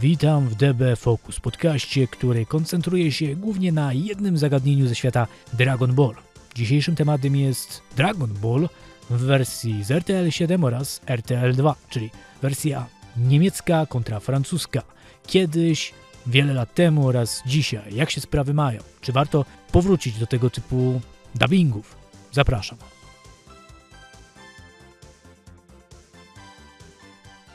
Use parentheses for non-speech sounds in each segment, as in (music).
Witam w DB Focus, podcaście, który koncentruje się głównie na jednym zagadnieniu ze świata Dragon Ball. Dzisiejszym tematem jest Dragon Ball w wersji z RTL 7 oraz RTL 2, czyli wersja niemiecka kontra francuska. Kiedyś, wiele lat temu oraz dzisiaj. Jak się sprawy mają? Czy warto powrócić do tego typu dubbingów? Zapraszam.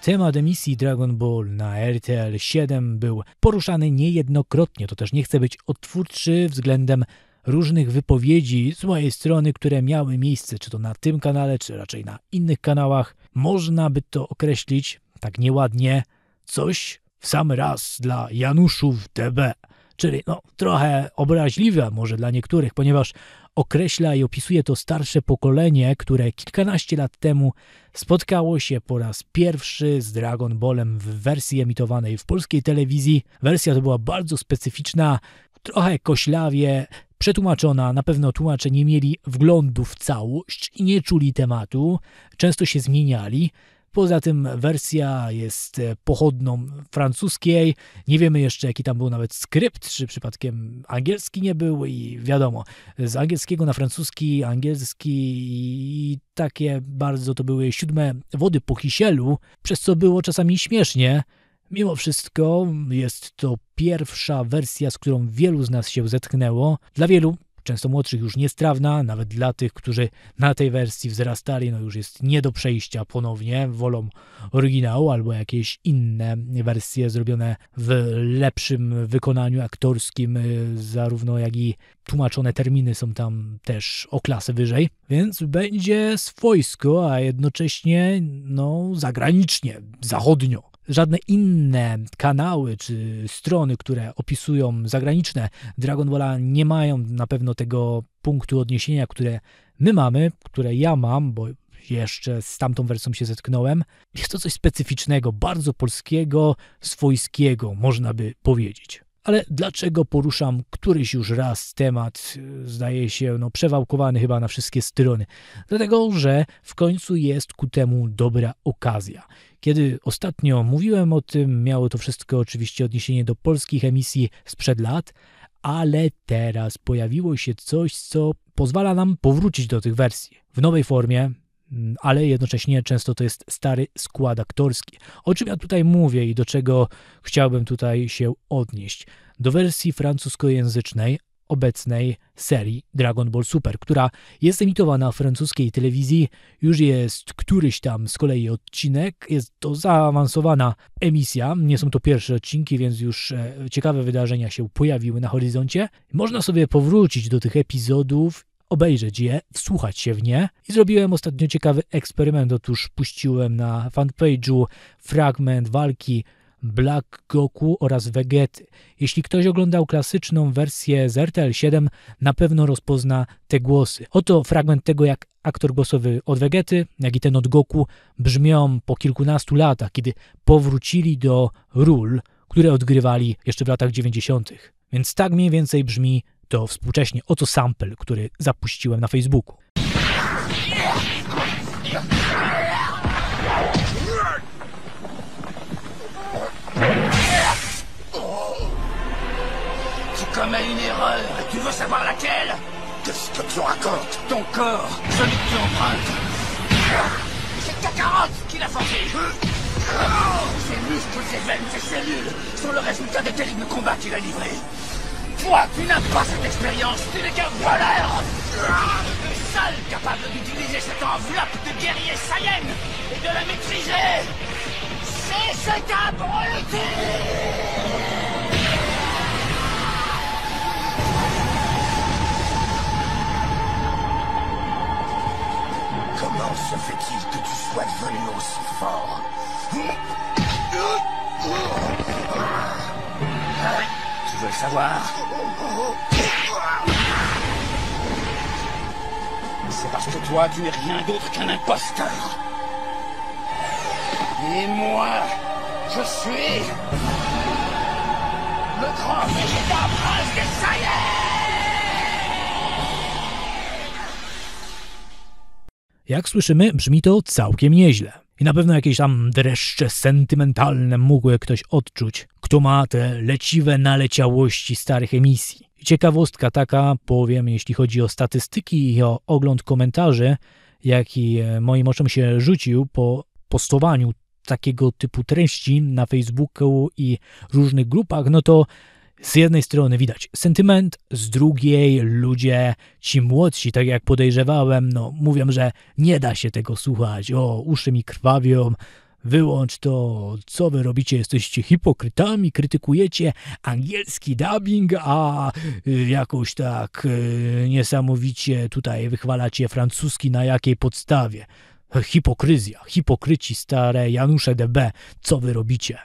Temat emisji Dragon Ball na RTL 7 był poruszany niejednokrotnie, to też nie chcę być odtwórczy względem różnych wypowiedzi z mojej strony, które miały miejsce, czy to na tym kanale, czy raczej na innych kanałach. Można by to określić tak nieładnie, coś w sam raz dla Januszów DB. Czyli no, trochę obraźliwe może dla niektórych, ponieważ określa i opisuje to starsze pokolenie, które kilkanaście lat temu spotkało się po raz pierwszy z Dragon Ballem w wersji emitowanej w polskiej telewizji. Wersja to była bardzo specyficzna, trochę koślawie przetłumaczona. Na pewno tłumacze nie mieli wglądu w całość i nie czuli tematu. Często się zmieniali. Poza tym wersja jest e, pochodną francuskiej. Nie wiemy jeszcze, jaki tam był nawet skrypt, czy przypadkiem angielski nie był i wiadomo, z angielskiego na francuski, angielski i takie bardzo to były siódme wody po kisielu, przez co było czasami śmiesznie. Mimo wszystko jest to pierwsza wersja, z którą wielu z nas się zetknęło. Dla wielu często młodszych już niestrawna, nawet dla tych, którzy na tej wersji wzrastali, no już jest nie do przejścia ponownie, wolą oryginału albo jakieś inne wersje zrobione w lepszym wykonaniu aktorskim, y, zarówno jak i tłumaczone terminy są tam też o klasę wyżej, więc będzie swojsko, a jednocześnie no zagranicznie, zachodnio żadne inne kanały czy strony, które opisują zagraniczne Dragon Balla nie mają na pewno tego punktu odniesienia, które my mamy, które ja mam, bo jeszcze z tamtą wersją się zetknąłem. Jest to coś specyficznego, bardzo polskiego, swojskiego, można by powiedzieć. Ale dlaczego poruszam któryś już raz temat, zdaje się, no, przewałkowany chyba na wszystkie strony? Dlatego, że w końcu jest ku temu dobra okazja. Kiedy ostatnio mówiłem o tym, miało to wszystko oczywiście odniesienie do polskich emisji sprzed lat, ale teraz pojawiło się coś, co pozwala nam powrócić do tych wersji w nowej formie, Mm, ale jednocześnie często to jest stary skład aktorski. O czym ja tutaj mówię i do czego chciałbym tutaj się odnieść? Do wersji francuskojęzycznej obecnej serii Dragon Ball Super, która jest emitowana w francuskiej telewizji. Już jest któryś tam z kolei odcinek. Jest to zaawansowana emisja. Nie są to pierwsze odcinki, więc już e, ciekawe wydarzenia się pojawiły na horyzoncie. Można sobie powrócić do tych epizodów obejrzeć je, wsłuchać się w nie. I zrobiłem ostatnio ciekawy eksperyment. Otóż puściłem na fanpage'u fragment walki Black Goku oraz Vegety. Jeśli ktoś oglądał klasyczną wersję z RTL 7, na pewno rozpozna te głosy. Oto fragment tego, jak aktor głosowy od Vegety, jak i ten od Goku brzmią po kilkunastu latach, kiedy powrócili do ról, które odgrywali jeszcze w latach 90. Więc tak mniej więcej brzmi to współcześnie oto sample, który zapuściłem na Facebooku. Tu commets une erreur. Tu veux savoir laquelle? Qu'est-ce que tu racontes? Ton corps, celui que tu empruntes. C'est Kakarot qui l'a forgé. Ses muscles, ses veines, ses cellules sont le résultat des terribles combats qu'il a livrés. Toi, tu n'as pas cette expérience, tu n'es qu'un voleur Le seul capable d'utiliser cette enveloppe de guerrier Saiyan et de la maîtriser, c'est cet abruti toi, tu n'es rien d'autre qu'un imposteur. Et moi, je suis le grand prince des Saiyans Jak słyszymy, brzmi to całkiem nieźle. I na pewno jakieś tam dreszcze sentymentalne mógłby ktoś odczuć. kto ma te leciwe naleciałości starych emisji. Ciekawostka taka, powiem, jeśli chodzi o statystyki i o ogląd komentarzy, jaki e, moim oczom się rzucił po postowaniu takiego typu treści na Facebooku i różnych grupach, no to z jednej strony widać sentyment, z drugiej ludzie, ci młodsi, tak jak podejrzewałem, no mówią, że nie da się tego słuchać, o, uszy mi krwawią, wyłącz to, co wy robicie, jesteście hipokrytami, krytykujecie angielski dubbing, a y, jakoś tak y, niesamowicie tutaj wychwalacie francuski, na jakiej podstawie? Hipokryzja, hipokryci stare Janusze DB, co wy robicie?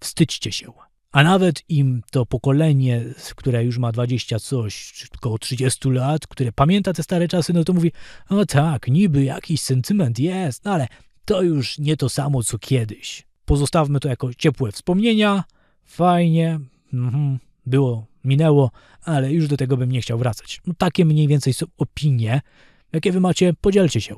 Wstydźcie się. A nawet im to pokolenie, które już ma 20 coś, około 30 lat, które pamięta te stare czasy, no to mówi, no tak, niby jakiś sentyment jest, no ale to już nie to samo co kiedyś. Pozostawmy to jako ciepłe wspomnienia, fajnie, mhm, było, minęło, ale już do tego bym nie chciał wracać. No, takie mniej więcej są opinie. Jakie wy macie, podzielcie się.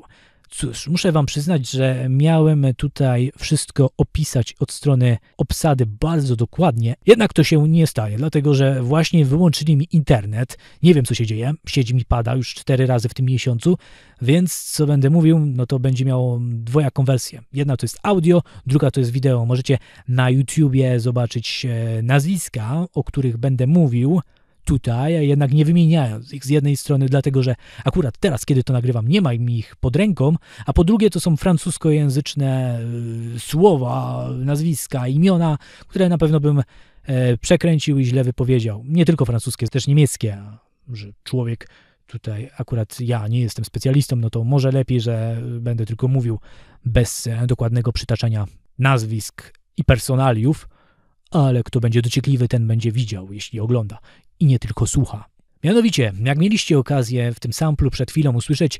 Cóż, muszę Wam przyznać, że miałem tutaj wszystko opisać od strony obsady bardzo dokładnie, jednak to się nie staje, dlatego że właśnie wyłączyli mi internet. Nie wiem, co się dzieje, siedzi mi pada już cztery razy w tym miesiącu, więc co będę mówił, no to będzie miało dwojaką wersję. Jedna to jest audio, druga to jest wideo. Możecie na YouTubie zobaczyć e, nazwiska, o których będę mówił tutaj, jednak nie wymieniając ich z jednej strony, dlatego że akurat teraz, kiedy to nagrywam, nie ma mi ich pod ręką, a po drugie to są francuskojęzyczne y, słowa, nazwiska, imiona, które na pewno bym e, przekręcił i źle wypowiedział. Nie tylko francuskie, też niemieckie, że człowiek tutaj akurat ja nie jestem specjalistą, no to może lepiej, że będę tylko mówił bez dokładnego przytaczania nazwisk i personaliów, ale kto będzie dociekliwy, ten będzie widział, jeśli ogląda i nie tylko słucha. Mianowicie, jak mieliście okazję w tym samplu przed chwilą usłyszeć,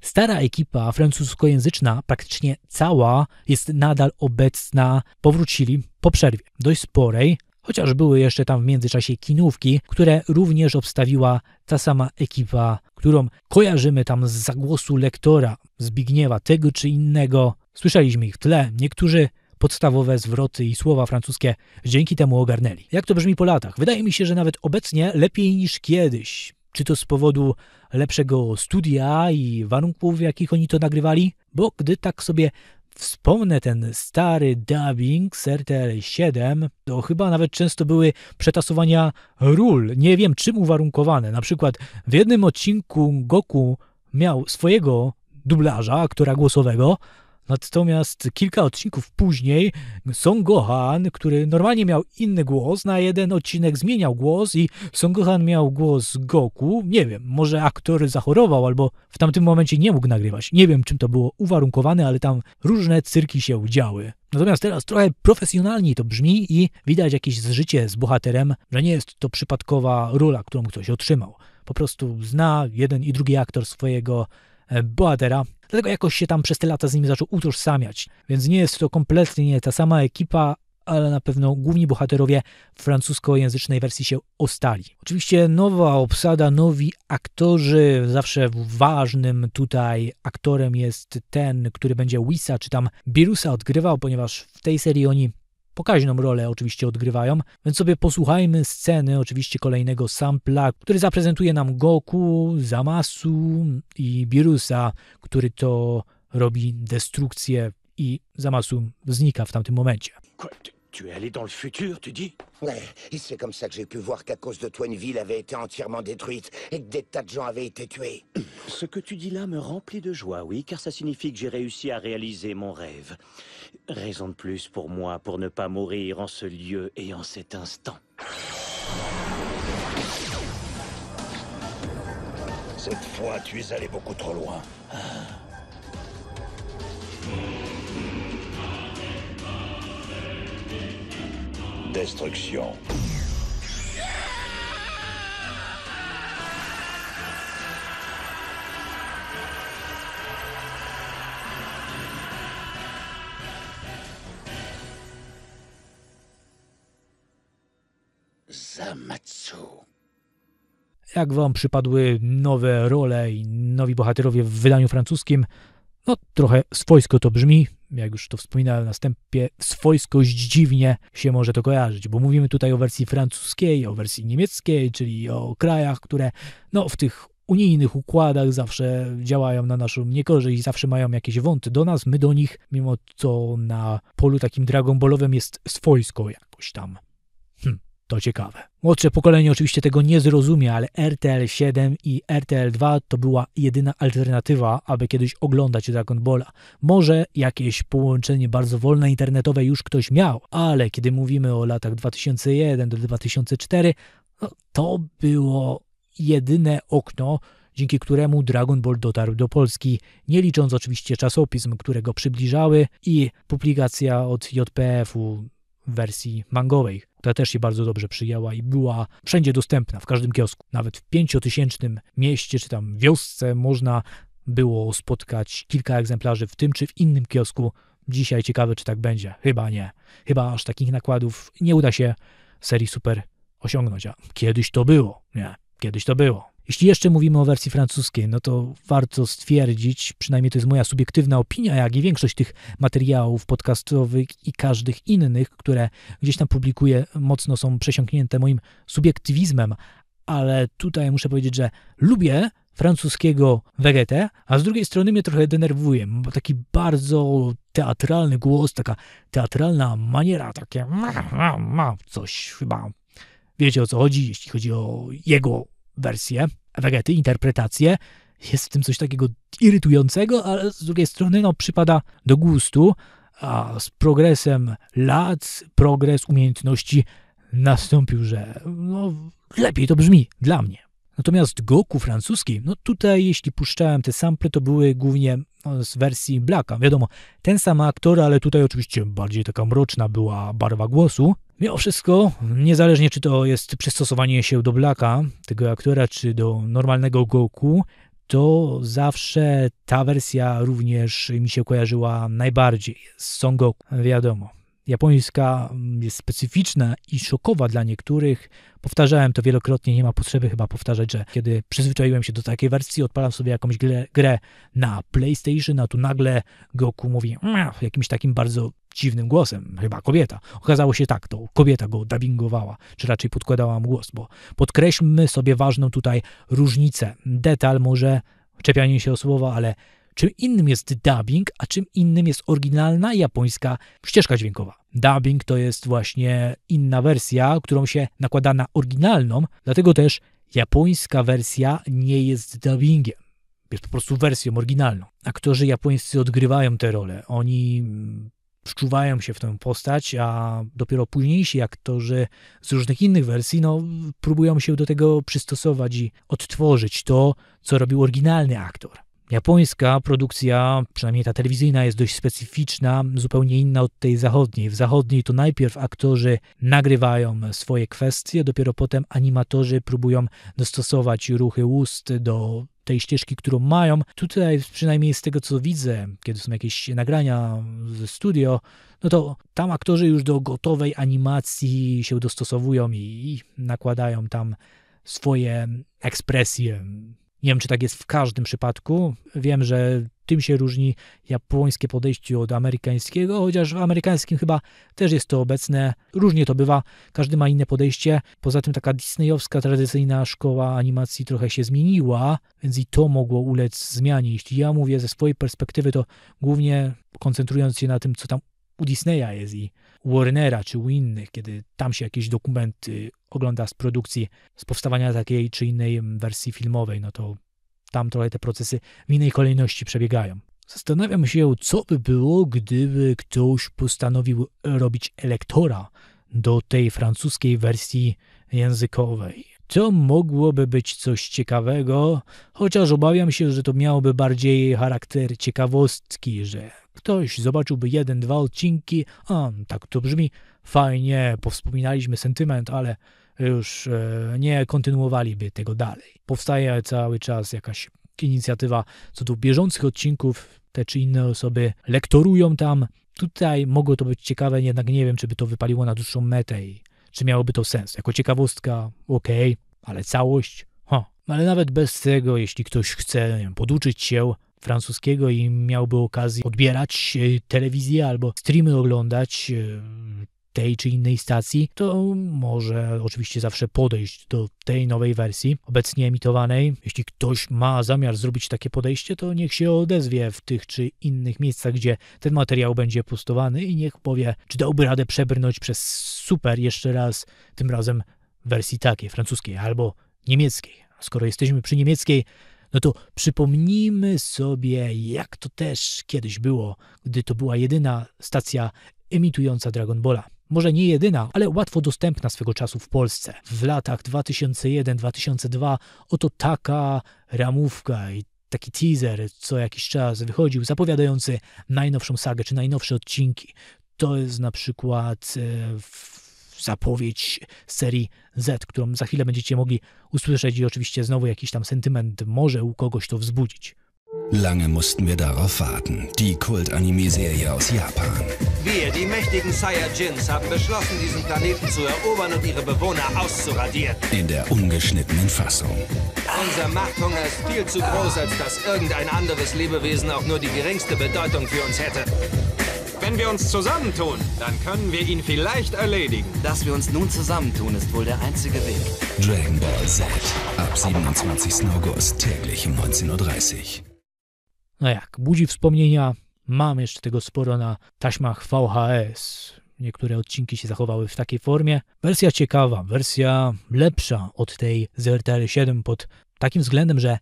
stara ekipa francuskojęzyczna, praktycznie cała, jest nadal obecna. Powrócili po przerwie, dość sporej, chociaż były jeszcze tam w międzyczasie kinówki, które również obstawiła ta sama ekipa, którą kojarzymy tam z zagłosu lektora Zbigniewa tego czy innego. Słyszeliśmy ich w tle, niektórzy podstawowe zwroty i słowa francuskie dzięki temu ogarnęli. Jak to brzmi po latach? Wydaje mi się, że nawet obecnie lepiej niż kiedyś. Czy to z powodu lepszego studia i warunków, w jakich oni to nagrywali? Bo gdy tak sobie wspomnę ten stary dubbing z RTL 7, to chyba nawet często były przetasowania ról, nie wiem czym uwarunkowane. Na przykład w jednym odcinku Goku miał swojego dublaża, aktora głosowego, Natomiast kilka odcinków później Son Gohan, który normalnie miał inny głos, na jeden odcinek zmieniał głos i Son Gohan miał głos Goku. Nie wiem, może aktor zachorował albo w tamtym momencie nie mógł nagrywać. Nie wiem, czym to było uwarunkowane, ale tam różne cyrki się działy. Natomiast teraz trochę profesjonalniej to brzmi i widać jakieś zżycie z bohaterem, że nie jest to przypadkowa rola, którą ktoś otrzymał. Po prostu zna jeden i drugi aktor swojego e, bohatera Dlatego jakoś się tam przez te lata z nimi zaczął utożsamiać. Więc nie jest to kompletnie ta sama ekipa, ale na pewno główni bohaterowie francuskojęzycznej wersji się ostali. Oczywiście nowa obsada, nowi aktorzy, zawsze ważnym tutaj aktorem jest ten, który będzie Wisa czy tam Birusa odgrywał, ponieważ w tej serii oni pokaźną rolę oczywiście odgrywają, więc sobie posłuchajmy sceny oczywiście kolejnego sampla, który zaprezentuje nam Goku, Zamasu i Birusa, który to robi destrukcję i Zamasu znika w tamtym momencie. Tu es allé dans le futur, tu dis? Ouais, et c'est comme ça que j'ai pu voir qu'à cause de toi, une ville avait été entièrement détruite et que des tas de gens avaient été tués. Ce que tu dis là me remplit de joie, oui, car ça signifie que j'ai réussi à réaliser mon rêve. Raison de plus pour moi pour ne pas mourir en ce lieu et en cet instant. Cette fois, tu es allé beaucoup trop loin. Destruction. Zamatsu. Jak wam przypadły nowe role i nowi bohaterowie w wydaniu francuskim? No, trochę swojsko to brzmi, jak już to wspominałem na wstępie, swojskość dziwnie się może to kojarzyć, bo mówimy tutaj o wersji francuskiej, o wersji niemieckiej, czyli o krajach, które no, w tych unijnych układach zawsze działają na naszą niekorzyść, zawsze mają jakieś wąty do nas, my do nich, mimo co na polu takim Dragon Ballowym jest swojsko jakoś tam. To ciekawe. Młodsze pokolenie oczywiście tego nie zrozumie, ale RTL 7 i RTL 2 to była jedyna alternatywa, aby kiedyś oglądać Dragon Balla. Może jakieś połączenie bardzo wolne internetowe już ktoś miał, ale kiedy mówimy o latach 2001 do 2004, no, to było jedyne okno, dzięki któremu Dragon Ball dotarł do Polski, nie licząc oczywiście czasopism, które go przybliżały i publikacja od JPF-u wersji mangowej, która też się bardzo dobrze przyjęła i była wszędzie dostępna, w każdym kiosku. Nawet w pięciotysięcznym mieście czy tam wiosce można było spotkać kilka egzemplarzy w tym czy w innym kiosku. Dzisiaj ciekawe, czy tak będzie. Chyba nie. Chyba aż takich nakładów nie uda się serii Super osiągnąć, a kiedyś to było. Nie. Kiedyś to było. Jeśli jeszcze mówimy o wersji francuskiej, no to warto stwierdzić, przynajmniej to jest moja subiektywna opinia, jak i większość tych materiałów podcastowych i każdych innych, które gdzieś tam publikuję, mocno są przesiąknięte moim subiektywizmem, ale tutaj muszę powiedzieć, że lubię francuskiego Vegetę, a z drugiej strony mnie trochę denerwuje, bo taki bardzo teatralny głos, taka teatralna maniera, takie ma, ma, ma coś chyba. Wiecie o co chodzi, jeśli chodzi o jego wersję, Wegety, interpretację. Jest w tym coś takiego irytującego, ale z drugiej strony no, przypada do gustu, a z progresem lat, progres umiejętności nastąpił, że no, lepiej to brzmi dla mnie. Natomiast Goku francuski, no tutaj jeśli puszczałem te sample, to były głównie no, z wersji Blacka. Wiadomo, ten sam aktor, ale tutaj oczywiście bardziej taka mroczna była barwa głosu. Mimo wszystko, niezależnie czy to jest przystosowanie się do Blacka, tego aktora, czy do normalnego Goku, to zawsze ta wersja również mi się kojarzyła najbardziej z Son Goku. Wiadomo, japońska jest specyficzna i szokowa dla niektórych. Powtarzałem to wielokrotnie, nie ma potrzeby chyba powtarzać, że kiedy przyzwyczaiłem się do takiej wersji, odpalam sobie jakąś grę, grę na PlayStation, a tu nagle Goku mówi jakimś takim bardzo dziwnym głosem, chyba kobieta. Okazało się tak, to kobieta go dubbingowała, czy raczej podkładała mu głos, bo podkreślmy sobie ważną tutaj różnicę. Detal może, czepianie się o słowa, ale czym innym jest dubbing, a czym innym jest oryginalna japońska ścieżka dźwiękowa. Dubbing to jest właśnie inna wersja, którą się nakłada na oryginalną, dlatego też japońska wersja nie jest dubbingiem. Jest po prostu wersją oryginalną. Aktorzy japońscy odgrywają tę rolę. Oni wczuwają się w tę postać, a dopiero późniejsi aktorzy z różnych innych wersji no, próbują się do tego przystosować i odtworzyć to, co robił oryginalny aktor. Japońska produkcja, przynajmniej ta telewizyjna, jest dość specyficzna, zupełnie inna od tej zachodniej. W zachodniej to najpierw aktorzy nagrywają swoje kwestie, dopiero potem animatorzy próbują dostosować ruchy ust do tej ścieżki, którą mają. Tutaj przynajmniej z tego co widzę, kiedy są jakieś nagrania ze studio, no to tam aktorzy już do gotowej animacji się dostosowują i nakładają tam swoje ekspresje, nie wiem, czy tak jest w każdym przypadku. Wiem, że tym się różni japońskie podejście od amerykańskiego, chociaż w amerykańskim chyba też jest to obecne. Różnie to bywa, każdy ma inne podejście. Poza tym taka disneyowska, tradycyjna szkoła animacji trochę się zmieniła, więc i to mogło ulec zmianie. Jeśli ja mówię ze swojej perspektywy, to głównie koncentrując się na tym, co tam u Disneya jest i Warnera czy u innych, kiedy tam się jakieś dokumenty ogląda z produkcji, z powstawania takiej czy innej wersji filmowej, no to tam trochę te procesy w innej kolejności przebiegają. Zastanawiam się, co by było, gdyby ktoś postanowił robić elektora do tej francuskiej wersji językowej. To mogłoby być coś ciekawego, chociaż obawiam się, że to miałoby bardziej charakter ciekawostki, że ktoś zobaczyłby jeden, dwa odcinki, a tak to brzmi fajnie, powspominaliśmy sentyment, ale już e, nie kontynuowaliby tego dalej. Powstaje cały czas jakaś inicjatywa co do bieżących odcinków, te czy inne osoby lektorują tam. Tutaj mogło to być ciekawe, jednak nie wiem, czy by to wypaliło na dłuższą metę i czy miałoby to sens. Jako ciekawostka, okej, okay, ale całość, ha. Ale nawet bez tego, jeśli ktoś chce wiem, poduczyć się francuskiego i miałby okazję odbierać e, telewizję albo streamy oglądać e, tej czy innej stacji, to może oczywiście zawsze podejść do tej nowej wersji obecnie emitowanej. Jeśli ktoś ma zamiar zrobić takie podejście, to niech się odezwie w tych czy innych miejscach, gdzie ten materiał będzie postowany i niech powie, czy dałby radę przebrnąć przez super jeszcze raz, tym razem wersji takiej, francuskiej albo niemieckiej. Skoro jesteśmy przy niemieckiej, no to przypomnijmy sobie, jak to też kiedyś było, gdy to była jedyna stacja emitująca Dragon Balla. Może nie jedyna, ale łatwo dostępna swego czasu w Polsce. W latach 2001-2002 oto taka ramówka i taki teaser co jakiś czas wychodził, zapowiadający najnowszą sagę czy najnowsze odcinki. To jest na przykład e, zapowiedź serii Z, którą za chwilę będziecie mogli usłyszeć i oczywiście znowu jakiś tam sentyment może u kogoś to wzbudzić. Lange mussten wir darauf warten. Die Kult-Anime-Serie aus Japan. Wir, die mächtigen Saiyajins, haben beschlossen, diesen Planeten zu erobern und ihre Bewohner auszuradieren. In der ungeschnittenen Fassung. Unser Machthunger ist viel zu groß, als dass irgendein anderes Lebewesen auch nur die geringste Bedeutung für uns hätte. Wenn wir uns zusammentun, dann können wir ihn vielleicht erledigen. Dass wir uns nun zusammentun, ist wohl der einzige Weg. Dragon Ball Z. Ab 27. August, täglich um 19.30 Uhr. No jak, budzi wspomnienia. Mam jeszcze tego sporo na taśmach VHS. Niektóre odcinki się zachowały w takiej formie. Wersja ciekawa, wersja lepsza od tej z RTL 7 pod takim względem, że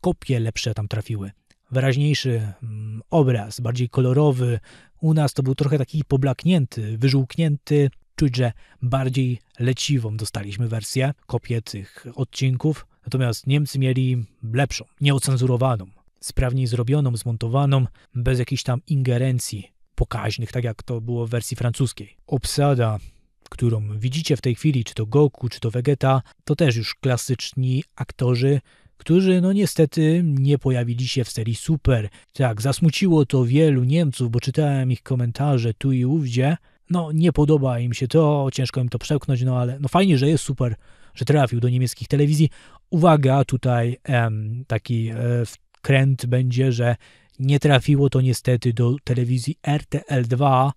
kopie lepsze tam trafiły. Wyraźniejszy mm, obraz, bardziej kolorowy. U nas to był trochę taki poblaknięty, wyżółknięty. Czuć, że bardziej leciwą dostaliśmy wersję, kopię tych odcinków. Natomiast Niemcy mieli lepszą, nieocenzurowaną sprawniej zrobioną, zmontowaną, bez jakichś tam ingerencji pokaźnych, tak jak to było w wersji francuskiej. Obsada, którą widzicie w tej chwili, czy to Goku, czy to Vegeta, to też już klasyczni aktorzy, którzy no niestety nie pojawili się w serii Super. Tak, zasmuciło to wielu Niemców, bo czytałem ich komentarze tu i ówdzie. No nie podoba im się to, ciężko im to przełknąć, no ale no fajnie, że jest super, że trafił do niemieckich telewizji. Uwaga, tutaj em, taki e, kręt będzie, że nie trafiło to niestety do telewizji RTL2.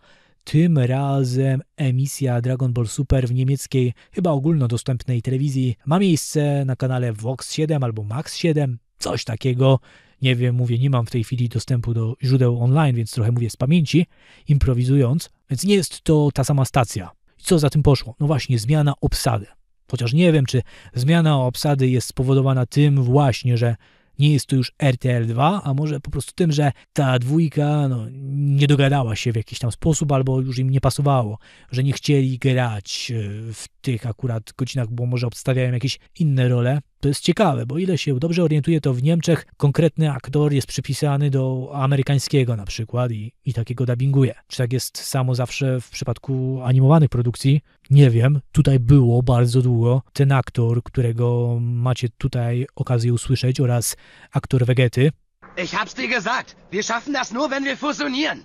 Tym razem emisja Dragon Ball Super w niemieckiej, chyba ogólnodostępnej telewizji ma miejsce na kanale Vox 7 albo Max 7, coś takiego. Nie wiem, mówię, nie mam w tej chwili dostępu do źródeł online, więc trochę mówię z pamięci, improwizując, więc nie jest to ta sama stacja. I co za tym poszło? No właśnie, zmiana obsady. Chociaż nie wiem, czy zmiana obsady jest spowodowana tym właśnie, że nie jest to już RTL 2, a może po prostu tym, że ta dwójka no, nie dogadała się w jakiś tam sposób, albo już im nie pasowało, że nie chcieli grać e, w tych akurat godzinach, bo może obstawiają jakieś inne role. To jest ciekawe, bo ile się dobrze orientuję, to w Niemczech konkretny aktor jest przypisany do amerykańskiego na przykład i, i takiego dubbinguje. Czy tak jest samo zawsze w przypadku animowanych produkcji? Nie wiem. Tutaj było bardzo długo. Ten aktor, którego macie tutaj okazję usłyszeć oraz aktor Vegety. Ich hab's dir gesagt. Wir schaffen das nur, wenn wir fusionieren.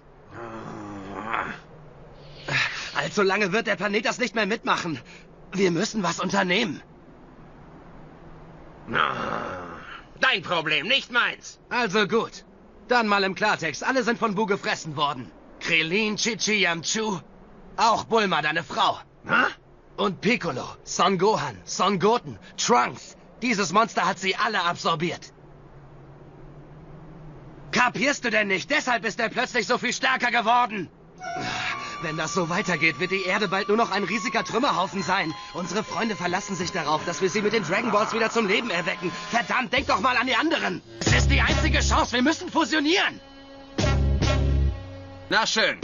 Allzu lange wird der Planet das nicht mehr mitmachen. Wir müssen was unternehmen. Dein Problem, nicht meins. Also gut. Dann mal im Klartext. Alle sind von Bu gefressen worden. Krillin, Chichi, Yamchu. Auch Bulma, deine Frau. Na? Und Piccolo, Son Gohan, Son Goten, Trunks. Dieses Monster hat sie alle absorbiert. Kapierst du denn nicht? Deshalb ist er plötzlich so viel stärker geworden. Wenn das so weitergeht, wird die Erde bald nur noch ein riesiger Trümmerhaufen sein. Unsere Freunde verlassen sich darauf, dass wir sie mit den Dragon Balls wieder zum Leben erwecken. Verdammt, denk doch mal an die anderen. Es ist die einzige Chance. Wir müssen fusionieren. Na schön.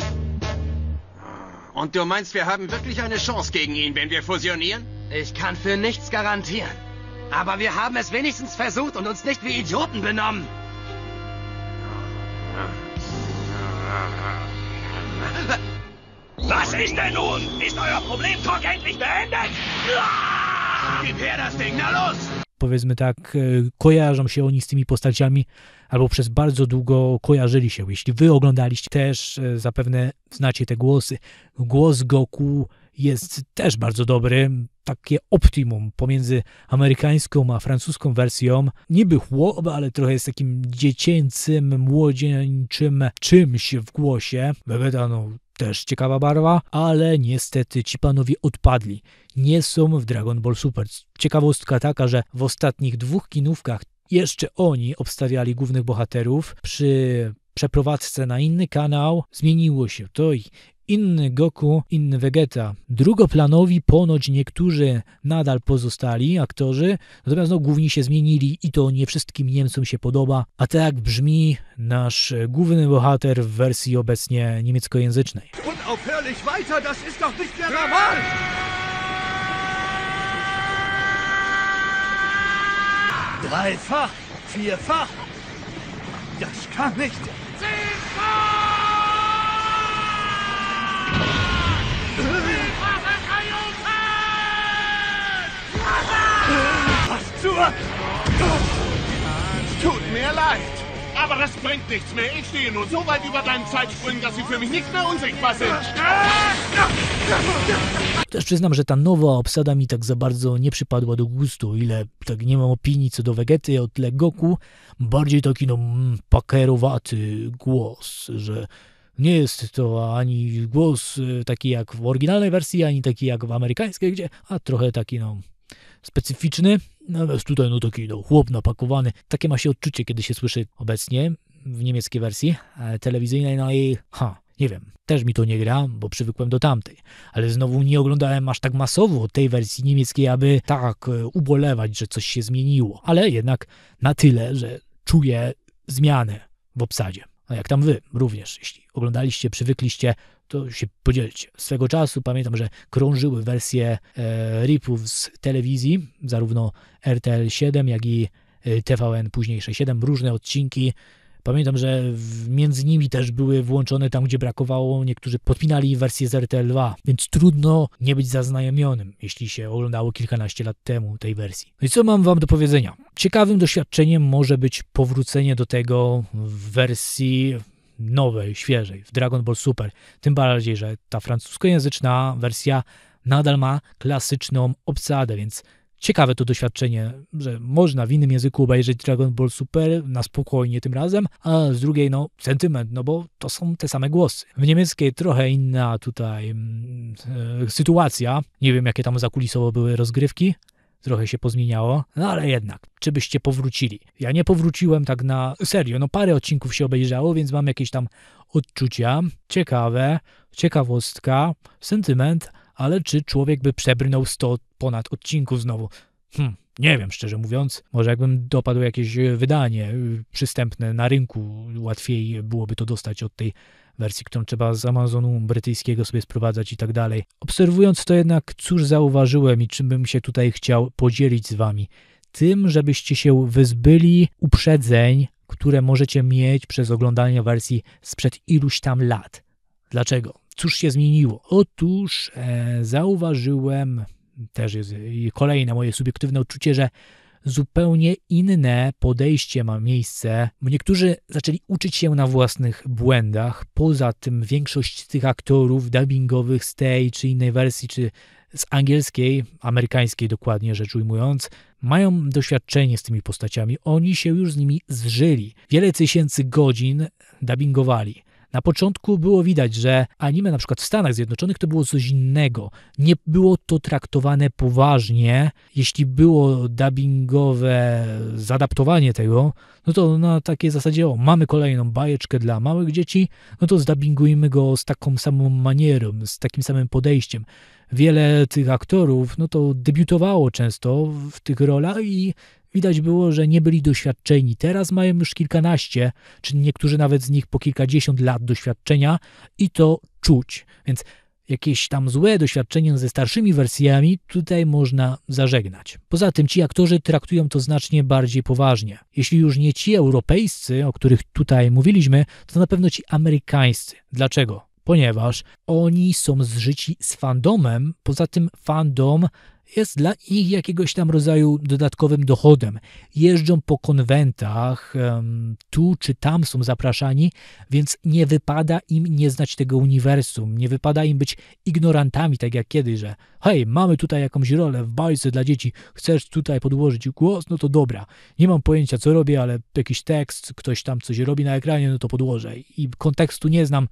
Und du meinst, wir haben wirklich eine Chance gegen ihn, wenn wir fusionieren? Ich kann für nichts garantieren. Aber wir haben es wenigstens versucht und uns nicht wie Idioten benommen. (laughs) Was ist denn nun? Ist euer Problemtalk endlich beendet? Gib her das Ding, na los! Powiedzmy tak, e, kojarzą się oni z tymi postaciami, albo przez bardzo długo kojarzyli się. Jeśli wy oglądaliście, też e, zapewne znacie te głosy. Głos Goku jest też bardzo dobry. Takie optimum pomiędzy amerykańską a francuską wersją. Niby chłop, ale trochę jest takim dziecięcym, młodzieńczym czymś w głosie. Vegeta, no, też ciekawa barwa, ale niestety ci panowie odpadli. Nie są w Dragon Ball Super. Ciekawostka taka, że w ostatnich dwóch kinówkach jeszcze oni obstawiali głównych bohaterów. Przy przeprowadzce na inny kanał zmieniło się to inny Goku, inny Vegeta. Drugoplanowi ponoć niektórzy nadal pozostali aktorzy, natomiast no, główni się zmienili i to nie wszystkim Niemcom się podoba. A tak brzmi nasz główny bohater w wersji obecnie niemieckojęzycznej. Das ist doch nicht! Dreifach, vierfach. Das kann nicht. Was zur... Tut mir leid. Aber das bringt nichts mehr. Ich stehe nun so weit über deinen dass sie für mich nicht mehr unsichtbar sind. Też przyznam, że ta nowa obsada mi tak za bardzo nie przypadła do gustu. Ile tak nie mam opinii co do Vegety, o tyle Goku bardziej taki no mm, pakerowaty głos, że nie jest to ani głos y, taki jak w oryginalnej wersji, ani taki jak w amerykańskiej, gdzie a trochę taki no specyficzny, natomiast tutaj no taki no chłop napakowany. Takie ma się odczucie, kiedy się słyszy obecnie w niemieckiej wersji e, telewizyjnej, no i ha, nie wiem, też mi to nie gra, bo przywykłem do tamtej, ale znowu nie oglądałem aż tak masowo tej wersji niemieckiej, aby tak e, ubolewać, że coś się zmieniło, ale jednak na tyle, że czuję zmianę w obsadzie. A jak tam wy również, jeśli oglądaliście, przywykliście, to się podzielcie. Swego czasu pamiętam, że krążyły wersje e, ripów z telewizji, zarówno RTL 7, jak i e, TVN późniejsze 7, różne odcinki. Pamiętam, że między nimi też były włączone tam, gdzie brakowało, niektórzy podpinali wersję z RTL 2, więc trudno nie być zaznajomionym, jeśli się oglądało kilkanaście lat temu tej wersji. No i co mam wam do powiedzenia? Ciekawym doświadczeniem może być powrócenie do tego w wersji nowej, świeżej, w Dragon Ball Super. Tym bardziej, że ta francuskojęzyczna wersja nadal ma klasyczną obsadę, więc ciekawe to doświadczenie, że można w innym języku obejrzeć Dragon Ball Super na spokojnie tym razem, a z drugiej no sentyment, no bo to są te same głosy. W niemieckiej trochę inna tutaj mm, e, sytuacja, nie wiem jakie tam zakulisowo były rozgrywki, trochę się pozmieniało, no ale jednak, czy byście powrócili? Ja nie powróciłem tak na serio, no parę odcinków się obejrzało, więc mam jakieś tam odczucia, ciekawe, ciekawostka, sentyment, ale czy człowiek by przebrnął 100 ponad odcinków znowu? Hm, nie wiem, szczerze mówiąc. Może jakbym dopadł jakieś wydanie y, przystępne na rynku, łatwiej byłoby to dostać od tej wersji, którą trzeba z Amazonu brytyjskiego sobie sprowadzać i tak dalej. Obserwując to jednak, cóż zauważyłem i czym bym się tutaj chciał podzielić z wami? Tym, żebyście się wyzbyli uprzedzeń, które możecie mieć przez oglądanie wersji sprzed iluś tam lat. Dlaczego? Cóż się zmieniło? Otóż e, zauważyłem, też jest kolejne moje subiektywne odczucie, że zupełnie inne podejście ma miejsce, bo niektórzy zaczęli uczyć się na własnych błędach. Poza tym większość tych aktorów dubbingowych z tej czy innej wersji, czy z angielskiej, amerykańskiej dokładnie rzecz ujmując, mają doświadczenie z tymi postaciami. Oni się już z nimi zżyli. Wiele tysięcy godzin dubbingowali. Na początku było widać, że anime na przykład w Stanach Zjednoczonych to było coś innego. Nie było to traktowane poważnie. Jeśli było dubbingowe zadaptowanie tego, no to na takiej zasadzie, o, mamy kolejną bajeczkę dla małych dzieci, no to zdubbingujmy go z taką samą manierą, z takim samym podejściem. Wiele tych aktorów, no to debiutowało często w tych rolach i Widać było, że nie byli doświadczeni. Teraz mają już kilkanaście, czy niektórzy nawet z nich po kilkadziesiąt lat doświadczenia i to czuć. Więc jakieś tam złe doświadczenie ze starszymi wersjami tutaj można zażegnać. Poza tym ci aktorzy traktują to znacznie bardziej poważnie. Jeśli już nie ci europejscy, o których tutaj mówiliśmy, to na pewno ci amerykańscy. Dlaczego? Ponieważ oni są zżyci z fandomem, poza tym fandom jest dla nich jakiegoś tam rodzaju dodatkowym dochodem. Jeżdżą po konwentach, tu czy tam są zapraszani, więc nie wypada im nie znać tego uniwersum, nie wypada im być ignorantami, tak jak kiedyś, że hej, mamy tutaj jakąś rolę w bajce dla dzieci, chcesz tutaj podłożyć głos, no to dobra. Nie mam pojęcia, co robię, ale jakiś tekst, ktoś tam coś robi na ekranie, no to podłożę. I kontekstu nie znam,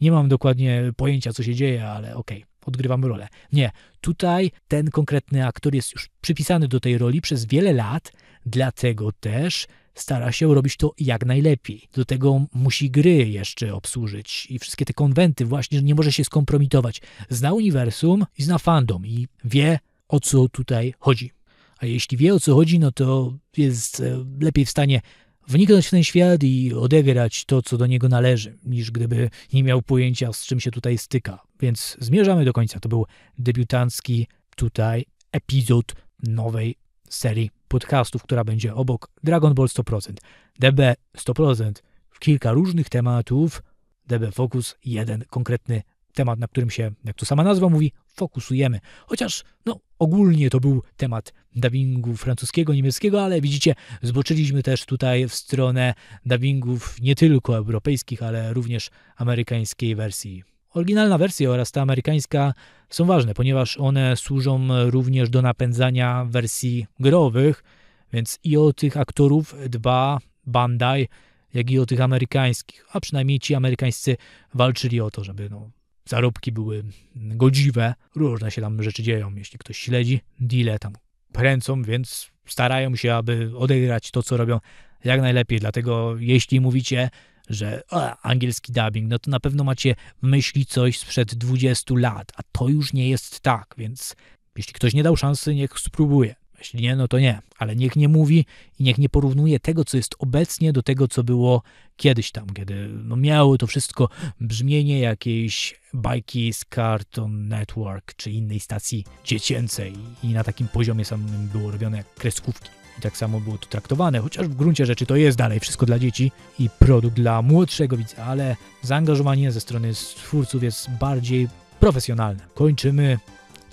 nie mam dokładnie pojęcia, co się dzieje, ale okej. Okay odgrywam rolę. Nie, tutaj ten konkretny aktor jest już przypisany do tej roli przez wiele lat, dlatego też stara się robić to jak najlepiej. Do tego musi gry jeszcze obsłużyć i wszystkie te konwenty właśnie, że nie może się skompromitować. Zna uniwersum i zna fandom i wie o co tutaj chodzi. A jeśli wie o co chodzi, no to jest e, lepiej w stanie wniknąć w ten świat i odegrać to, co do niego należy, niż gdyby nie miał pojęcia, z czym się tutaj styka. Więc zmierzamy do końca. To był debiutancki tutaj epizod nowej serii podcastów, która będzie obok Dragon Ball 100%, DB 100%, kilka różnych tematów, DB Focus, jeden konkretny temat, na którym się, jak to sama nazwa mówi, fokusujemy. Chociaż, no, ogólnie to był temat dubbingu francuskiego, niemieckiego, ale widzicie, zboczyliśmy też tutaj w stronę dubbingów nie tylko europejskich, ale również amerykańskiej wersji. Oryginalna wersja oraz ta amerykańska są ważne, ponieważ one służą również do napędzania wersji growych, więc i o tych aktorów dba Bandai, jak i o tych amerykańskich, a przynajmniej ci amerykańscy walczyli o to, żeby no, zarobki były godziwe, różne się tam rzeczy dzieją, jeśli ktoś śledzi, deale tam kręcą, więc starają się, aby odegrać to, co robią jak najlepiej, dlatego jeśli mówicie, że o, angielski dubbing, no to na pewno macie w myśli coś sprzed 20 lat, a to już nie jest tak, więc jeśli ktoś nie dał szansy, niech spróbuje. Jeśli nie, no to nie, ale niech nie mówi i niech nie porównuje tego, co jest obecnie, do tego, co było kiedyś tam, kiedy no, miało to wszystko brzmienie jakiejś bajki z Cartoon Network czy innej stacji dziecięcej i na takim poziomie samym było robione jak kreskówki. I tak samo było to traktowane, chociaż w gruncie rzeczy to jest dalej wszystko dla dzieci i produkt dla młodszego widza, ale zaangażowanie ze strony twórców jest bardziej profesjonalne. Kończymy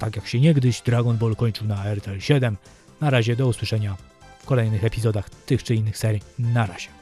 tak jak się niegdyś Dragon Ball kończył na RTL 7. Na razie do usłyszenia w kolejnych epizodach tych czy innych serii. Na razie.